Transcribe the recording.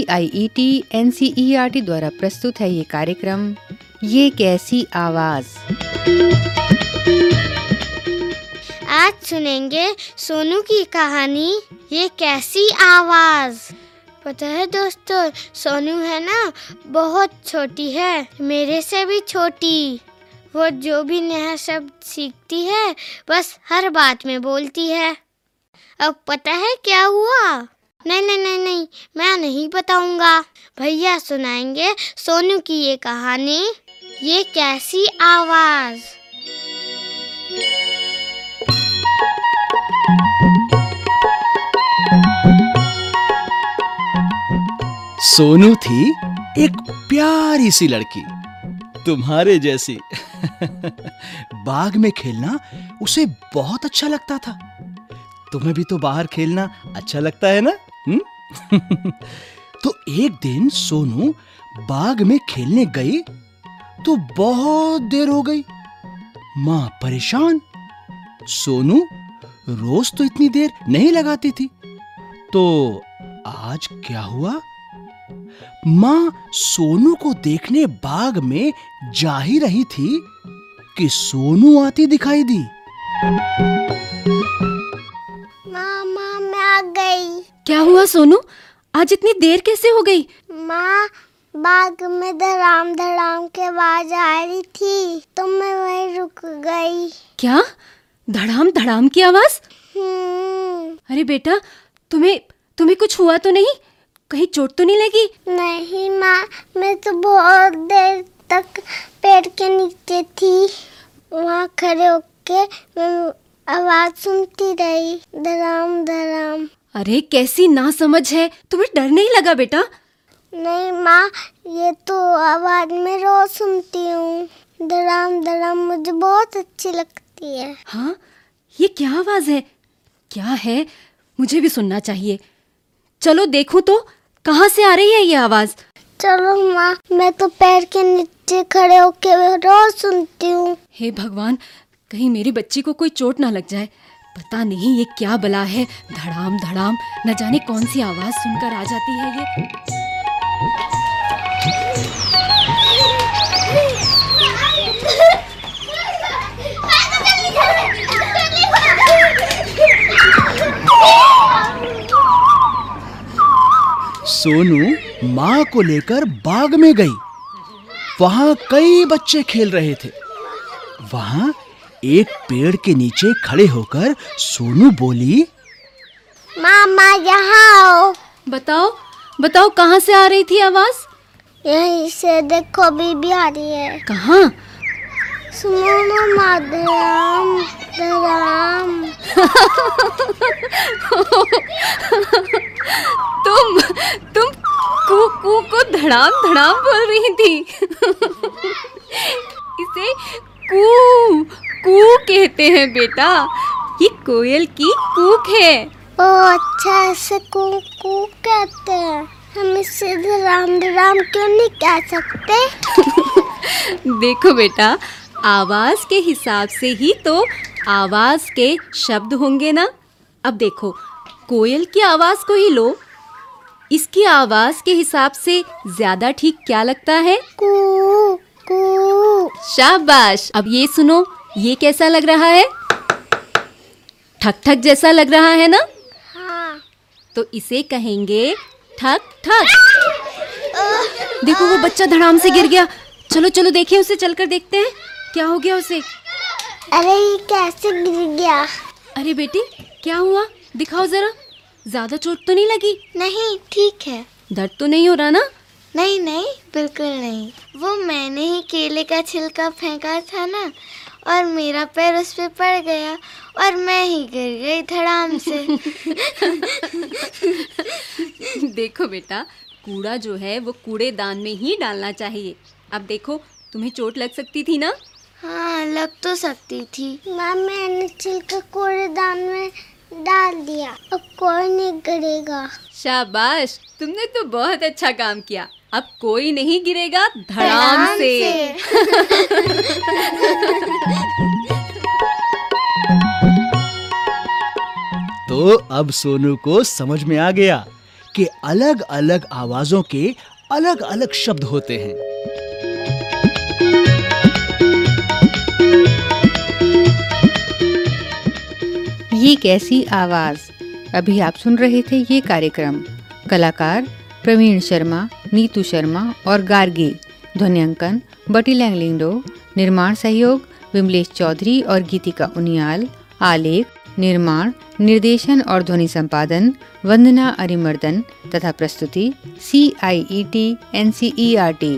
C I E T N C R T द्वारा प्रस्तुत है ये कार्यक्रम। ये कैसी आवाज़? आज सुनेंगे सोनू की कहानी, ये कैसी आवाज़? पता है दोस्तों, सोनू है ना, बहुत छोटी है, मेरे से भी छोटी। वो जो भी नया शब्द सीखती है, बस हर बात में बोलती है। अब पता है क्या हुआ? नहीं नहीं नहीं नहीं, मैं नहीं बताऊँगा। भैया सुनाएँगे सोनू की ये कहानी। ये कैसी आवाज़? सोनू थी एक प्यारी सी लड़की, तुम्हारे जैसी। बाग में खेलना उसे बहुत अच्छा लगता था। तुम्हें भी तो बाहर खेलना अच्छा लगता है ना? हुँ? तो एक दिन सोनू बाग में खेलने गई तो बहुत देर हो गई। माँ परेशान। सोनू रोज तो इतनी देर नहीं लगाती थी। तो आज क्या हुआ? माँ सोनू को देखने बाग में जा ही रही थी कि सोनू आती दिखाई दी। क्या हुआ सोनू? आज इतनी देर कैसे हो गई? माँ बाग में धड़ाम धड़ाम के आवाज़ आ रही थी तो मैं वहीं रुक गई। क्या? धड़ाम धड़ाम की आवाज़? हम्म, अरे बेटा तुम्हें तुम्हें कुछ हुआ तो नहीं? कहीं चोट तो नहीं लगी? नहीं माँ मैं तो बहुत देर तक पेड़ के नीचे थी। वहाँ खड़े होके मैं आवाज़ सुनती रही धड़ाम धड़ाम। अरे कैसी ना समझ है। तुम्हें डर नहीं लगा बेटा? नहीं माँ ये तो आवाज़ में रोज सुनती हूँ। धड़ाम धड़ाम मुझे बहुत अच्छी लगती है। हाँ ये क्या आवाज़ है? क्या है? मुझे भी सुनना चाहिए। चलो देखूँ तो कहाँ से आ रही है ये आवाज़? चलो माँ मैं तो पैर के नीचे खड़े होके रोज सुनती हूँ। हे भगवान कहीं मेरी बच्ची को कोई चोट ना लग जाए। पता नहीं ये क्या बला है। धड़ाम धड़ाम। न जाने कौन सी आवाज़ सुनकर आ जाती है ये। सोनू माँ को लेकर बाग में गई। वहाँ कई बच्चे खेल रहे थे। वहाँ एक पेड़ के नीचे खड़े होकर सोनू बोली मामा यहाँ आओ। बताओ बताओ कहाँ से आ रही थी आवाज़? यहीं से देखो बीबी आ रही है। कहाँ? सुनो मामा धड़ाम धड़ाम तुम तुम कू कू को धड़ाम धड़ाम बोल रही थी। इसे कू कू कहते हैं बेटा। ये कोयल की कूक है। ओ अच्छा ऐसे कू कू कहते हैं। हम इसे धड़ाम धड़ाम क्यों नहीं कह सकते? देखो बेटा आवाज़ के हिसाब से ही तो आवाज़ के शब्द होंगे ना। अब देखो कोयल की आवाज़ को ही लो। इसकी आवाज़ के हिसाब से ज़्यादा ठीक क्या लगता है? कू कू। शाबाश। अब ये सुनो ये कैसा लग रहा है? ठक ठक जैसा लग रहा है ना? हाँ। तो इसे कहेंगे ठक ठक देखो वो बच्चा धड़ाम से गिर गया। चलो चलो देखें उसे चलकर देखते हैं। क्या हो गया उसे? अरे ये कैसे गिर गया? अरे बेटी क्या हुआ? दिखाओ जरा। ज़्यादा चोट तो नहीं लगी? नहीं ठीक है। दर्द तो नहीं हो रहा ना? नहीं नहीं बिल्कुल नहीं। वो मैंने ही केले का छिलका फेंका था ना और मेरा पैर उस पर पड़ गया और मैं ही गिर गई धड़ाम से। देखो बेटा कूड़ा जो है वो कूड़ेदान में ही डालना चाहिए। अब देखो तुम्हें चोट लग सकती थी ना? हाँ लग तो सकती थी। मैम मैंने छिलका कूड़ेदान में डाल दिया। अब कोई नहीं गिरेगा शाबाश तुमने तो बहुत अच्छा काम किया। अब कोई नहीं गिरेगा धड़ाम धड़ाम से। तो अब सोनू को समझ में आ गया कि अलग अलग आवाजों के अलग अलग शब्द होते हैं। ये कैसी आवाज़? अभी आप सुन रहे थे ये कार्यक्रम। कलाकार प्रवीण शर्मा नीतू शर्मा और गार्गी, ध्वनियांकन, बटी लैंगलिंगडो निर्माण सहयोग, विमलेश चौधरी और गीतिका उनियाल, आलेख, निर्माण, निर्देशन और ध्वनि संपादन, वंदना अरिमर्दन तथा प्रस्तुति C I E T N C E R T